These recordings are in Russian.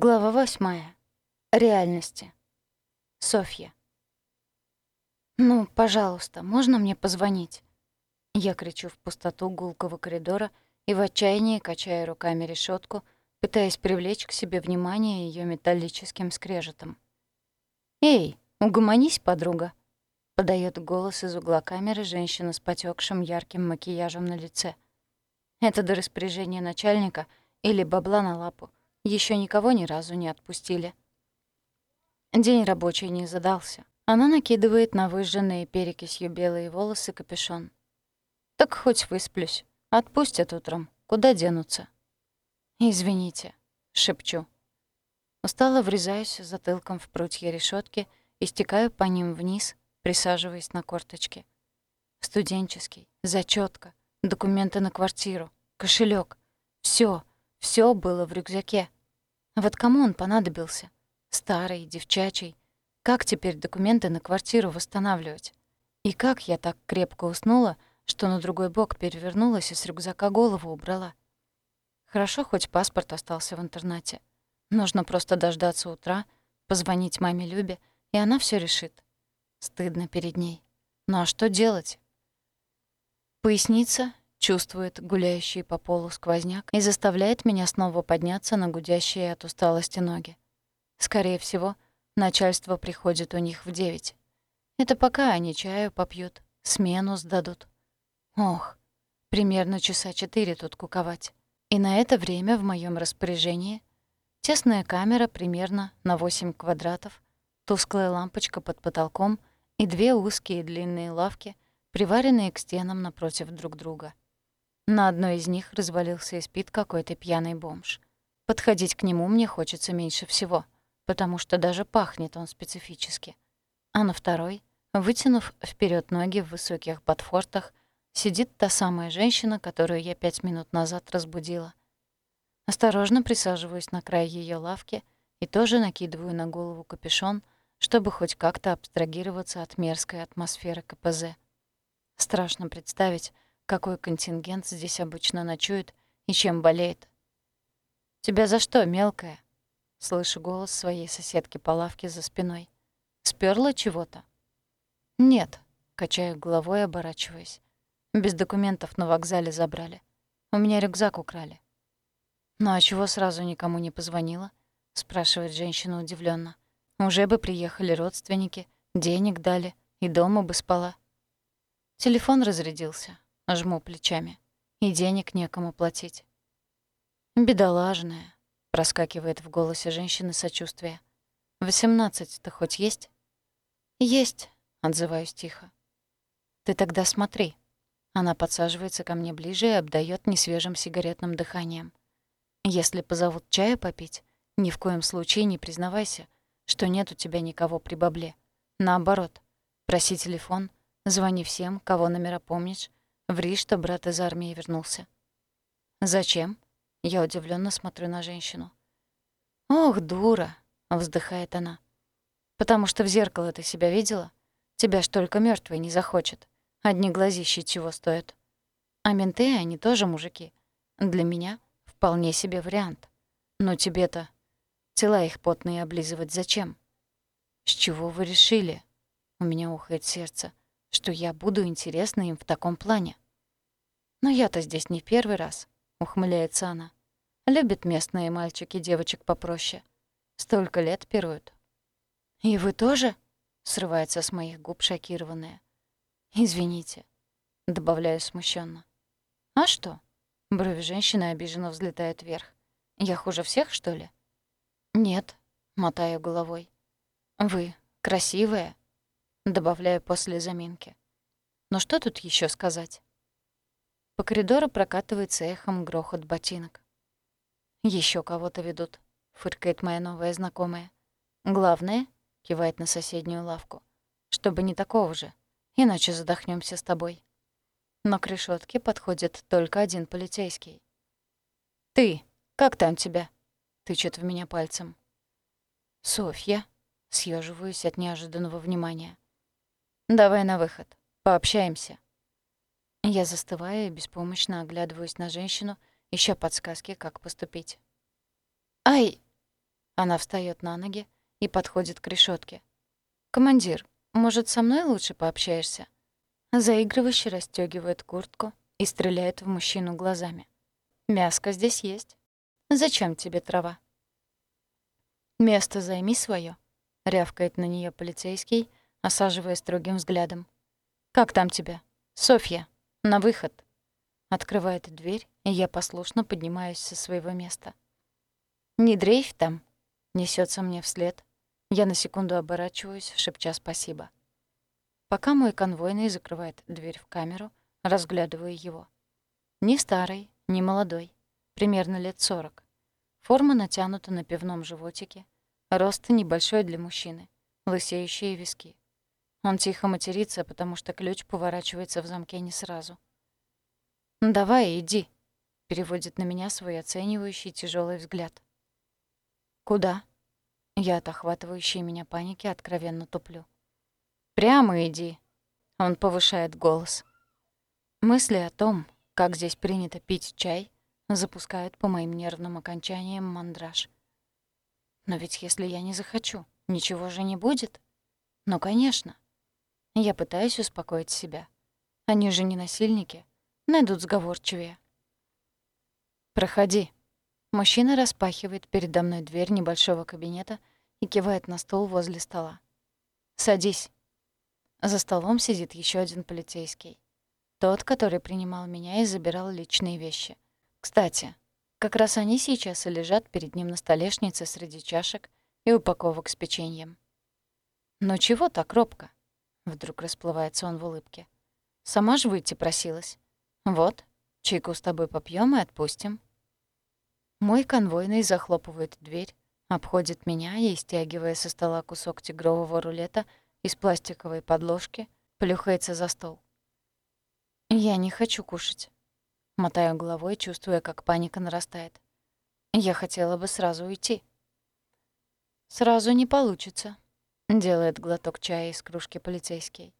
Глава восьмая. Реальности. Софья. «Ну, пожалуйста, можно мне позвонить?» Я кричу в пустоту гулкого коридора и в отчаянии качаю руками решетку, пытаясь привлечь к себе внимание ее металлическим скрежетом. «Эй, угомонись, подруга!» — подает голос из угла камеры женщина с потекшим ярким макияжем на лице. Это до распоряжения начальника или бабла на лапу — еще никого ни разу не отпустили. День рабочий не задался. Она накидывает на выжженные перекисью белые волосы капюшон. «Так хоть высплюсь. Отпустят утром. Куда денутся?» «Извините», — шепчу. Устало врезаюсь затылком в прутья решетки и стекаю по ним вниз, присаживаясь на корточки. Студенческий, зачетка, документы на квартиру, кошелек, все, все было в рюкзаке. Вот кому он понадобился? Старый, девчачий. Как теперь документы на квартиру восстанавливать? И как я так крепко уснула, что на другой бок перевернулась и с рюкзака голову убрала? Хорошо, хоть паспорт остался в интернате. Нужно просто дождаться утра, позвонить маме Любе, и она все решит. Стыдно перед ней. Ну а что делать? Поясница чувствует гуляющий по полу сквозняк и заставляет меня снова подняться на гудящие от усталости ноги. Скорее всего, начальство приходит у них в девять. Это пока они чаю попьют, смену сдадут. Ох, примерно часа четыре тут куковать. И на это время в моем распоряжении тесная камера примерно на 8 квадратов, тусклая лампочка под потолком и две узкие длинные лавки, приваренные к стенам напротив друг друга. На одной из них развалился и спит какой-то пьяный бомж. Подходить к нему мне хочется меньше всего, потому что даже пахнет он специфически. А на второй, вытянув вперед ноги в высоких ботфортах, сидит та самая женщина, которую я пять минут назад разбудила. Осторожно присаживаюсь на край ее лавки и тоже накидываю на голову капюшон, чтобы хоть как-то абстрагироваться от мерзкой атмосферы КПЗ. Страшно представить, какой контингент здесь обычно ночует и чем болеет. «Тебя за что, мелкая?» — слышу голос своей соседки по лавке за спиной. «Спёрла чего-то?» «Нет», — качаю головой, оборачиваясь. «Без документов на вокзале забрали. У меня рюкзак украли». «Ну а чего сразу никому не позвонила?» — спрашивает женщина удивленно. «Уже бы приехали родственники, денег дали и дома бы спала». Телефон разрядился. Жму плечами. И денег некому платить. «Бедолажная», — проскакивает в голосе женщины сочувствие. «Восемнадцать-то хоть есть?» «Есть», — отзываюсь тихо. «Ты тогда смотри». Она подсаживается ко мне ближе и обдаёт несвежим сигаретным дыханием. «Если позовут чая попить, ни в коем случае не признавайся, что нет у тебя никого при бабле. Наоборот, проси телефон, звони всем, кого номера помнишь, Ври, что брат из армии вернулся. Зачем? Я удивленно смотрю на женщину. Ох, дура, вздыхает она. Потому что в зеркало ты себя видела? Тебя ж только мёртвый не захочет. Одни глазищи чего стоят. А менты, они тоже мужики. Для меня вполне себе вариант. Но тебе-то тела их потные облизывать зачем? С чего вы решили? У меня ухает сердце что я буду интересна им в таком плане. «Но я-то здесь не первый раз», — ухмыляется она. «Любят местные мальчики девочек попроще. Столько лет пируют». «И вы тоже?» — срывается с моих губ шокированная. «Извините», — добавляю смущенно. «А что?» — брови женщины обиженно взлетают вверх. «Я хуже всех, что ли?» «Нет», — мотаю головой. «Вы красивая, добавляю после заминки. Но что тут еще сказать? По коридору прокатывается эхом грохот ботинок. Еще кого-то ведут», — фыркает моя новая знакомая. «Главное», — кивает на соседнюю лавку, — «чтобы не такого же, иначе задохнемся с тобой». Но к решетке подходит только один полицейский. «Ты, как там тебя?» — тычет в меня пальцем. «Софья», — съеживаюсь от неожиданного внимания. «Давай на выход. Пообщаемся». Я застываю и беспомощно оглядываюсь на женщину, ища подсказки, как поступить. «Ай!» Она встает на ноги и подходит к решетке. «Командир, может, со мной лучше пообщаешься?» Заигрывающе расстёгивает куртку и стреляет в мужчину глазами. «Мяско здесь есть. Зачем тебе трава?» «Место займи своё», — рявкает на неё полицейский, осаживая строгим взглядом. «Как там тебя? Софья, на выход!» Открывает дверь, и я послушно поднимаюсь со своего места. «Не дрейфь там!» — несется мне вслед. Я на секунду оборачиваюсь, шепча спасибо. Пока мой конвойный закрывает дверь в камеру, разглядываю его. Не старый, не молодой, примерно лет сорок. Форма натянута на пивном животике, рост небольшой для мужчины, лысеющие виски. Он тихо матерится, потому что ключ поворачивается в замке не сразу. «Давай, иди», — переводит на меня свой оценивающий тяжелый взгляд. «Куда?» Я от охватывающей меня паники откровенно туплю. «Прямо иди!» Он повышает голос. Мысли о том, как здесь принято пить чай, запускают по моим нервным окончаниям мандраж. Но ведь если я не захочу, ничего же не будет. Ну, конечно. Я пытаюсь успокоить себя. Они же не насильники. Найдут сговорчивее. «Проходи». Мужчина распахивает передо мной дверь небольшого кабинета и кивает на стол возле стола. «Садись». За столом сидит еще один полицейский. Тот, который принимал меня и забирал личные вещи. Кстати, как раз они сейчас и лежат перед ним на столешнице среди чашек и упаковок с печеньем. «Ну чего так робко?» Вдруг расплывается он в улыбке. «Сама ж выйти просилась. Вот, чайку с тобой попьем и отпустим». Мой конвойный захлопывает дверь, обходит меня и, стягивая со стола кусок тигрового рулета, из пластиковой подложки, плюхается за стол. «Я не хочу кушать». Мотаю головой, чувствуя, как паника нарастает. «Я хотела бы сразу уйти». «Сразу не получится», — делает глоток чая из кружки полицейский.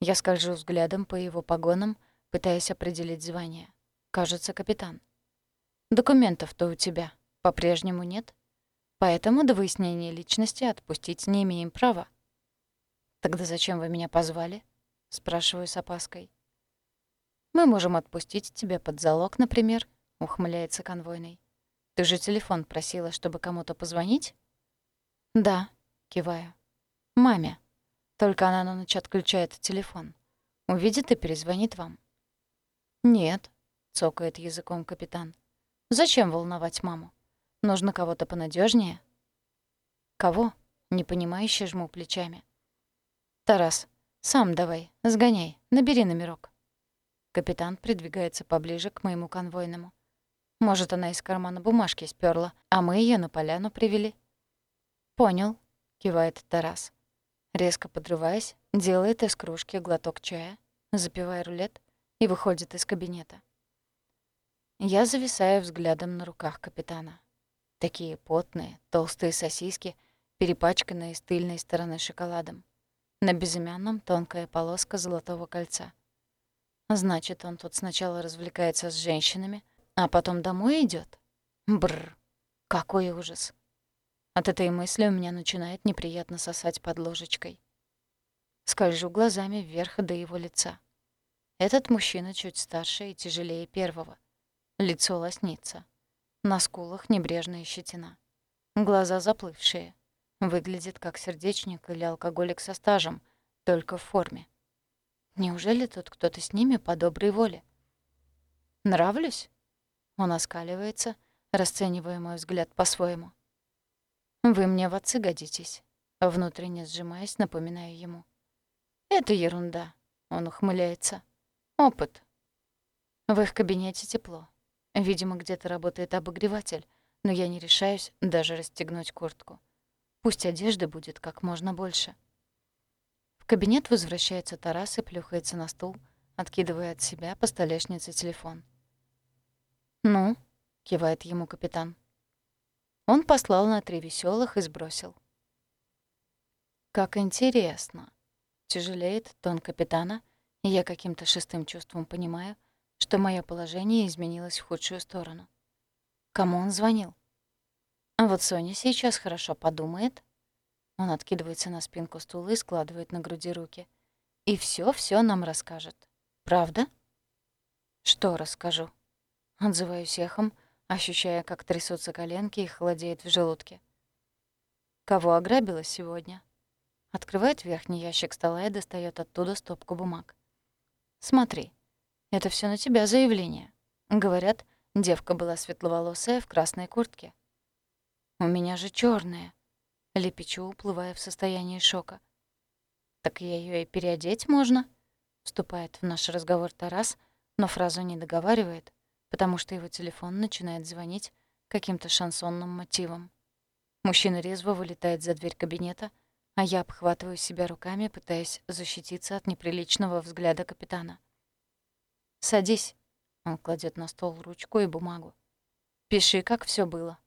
Я скольжу взглядом по его погонам, пытаясь определить звание. Кажется, капитан. «Документов-то у тебя по-прежнему нет, поэтому до выяснения личности отпустить не имеем права». «Тогда зачем вы меня позвали?» — спрашиваю с опаской. «Мы можем отпустить тебя под залог, например», — ухмыляется конвойный. «Ты же телефон просила, чтобы кому-то позвонить?» «Да», — киваю. «Маме. Только она на ночь отключает телефон. Увидит и перезвонит вам». «Нет», — цокает языком капитан. «Зачем волновать маму? Нужно кого-то понадежнее. «Кого?» — непонимающе жму плечами. «Тарас, сам давай, сгоняй, набери номерок». Капитан придвигается поближе к моему конвойному. Может, она из кармана бумажки спёрла, а мы её на поляну привели. «Понял», — кивает Тарас. Резко подрываясь, делает из кружки глоток чая, запивая рулет и выходит из кабинета. Я зависаю взглядом на руках капитана. Такие потные, толстые сосиски, перепачканные с тыльной стороны шоколадом. На безымянном тонкая полоска золотого кольца. Значит, он тут сначала развлекается с женщинами, а потом домой идет. Бррр, какой ужас. От этой мысли у меня начинает неприятно сосать под ложечкой. Скольжу глазами вверх до его лица. Этот мужчина чуть старше и тяжелее первого. Лицо лоснится. На скулах небрежная щетина. Глаза заплывшие. Выглядит как сердечник или алкоголик со стажем, только в форме. Неужели тут кто-то с ними по доброй воле? «Нравлюсь?» Он оскаливается, расценивая мой взгляд по-своему. «Вы мне в отцы годитесь», — внутренне сжимаясь, напоминаю ему. «Это ерунда», — он ухмыляется. «Опыт». В их кабинете тепло. Видимо, где-то работает обогреватель, но я не решаюсь даже расстегнуть куртку. Пусть одежды будет как можно больше. В кабинет возвращается Тарас и плюхается на стул, откидывая от себя по столешнице телефон. «Ну?» — кивает ему капитан. Он послал на три веселых и сбросил. «Как интересно!» — тяжелеет тон капитана, и я каким-то шестым чувством понимаю, что мое положение изменилось в худшую сторону. Кому он звонил? А вот Соня сейчас хорошо подумает. Он откидывается на спинку стула и складывает на груди руки. И все, все нам расскажет. Правда? Что расскажу? Отзываюсь эхом, ощущая, как трясутся коленки и холодеет в желудке. Кого ограбила сегодня? Открывает верхний ящик стола и достает оттуда стопку бумаг. Смотри, это все на тебя заявление. Говорят, девка была светловолосая в красной куртке. У меня же черная. Лепечу, уплывая в состоянии шока. Так я ее и переодеть можно? Вступает в наш разговор Тарас, но фразу не договаривает, потому что его телефон начинает звонить каким-то шансонным мотивом. Мужчина резво вылетает за дверь кабинета, а я обхватываю себя руками, пытаясь защититься от неприличного взгляда капитана. «Садись», — он кладет на стол ручку и бумагу. «Пиши, как все было.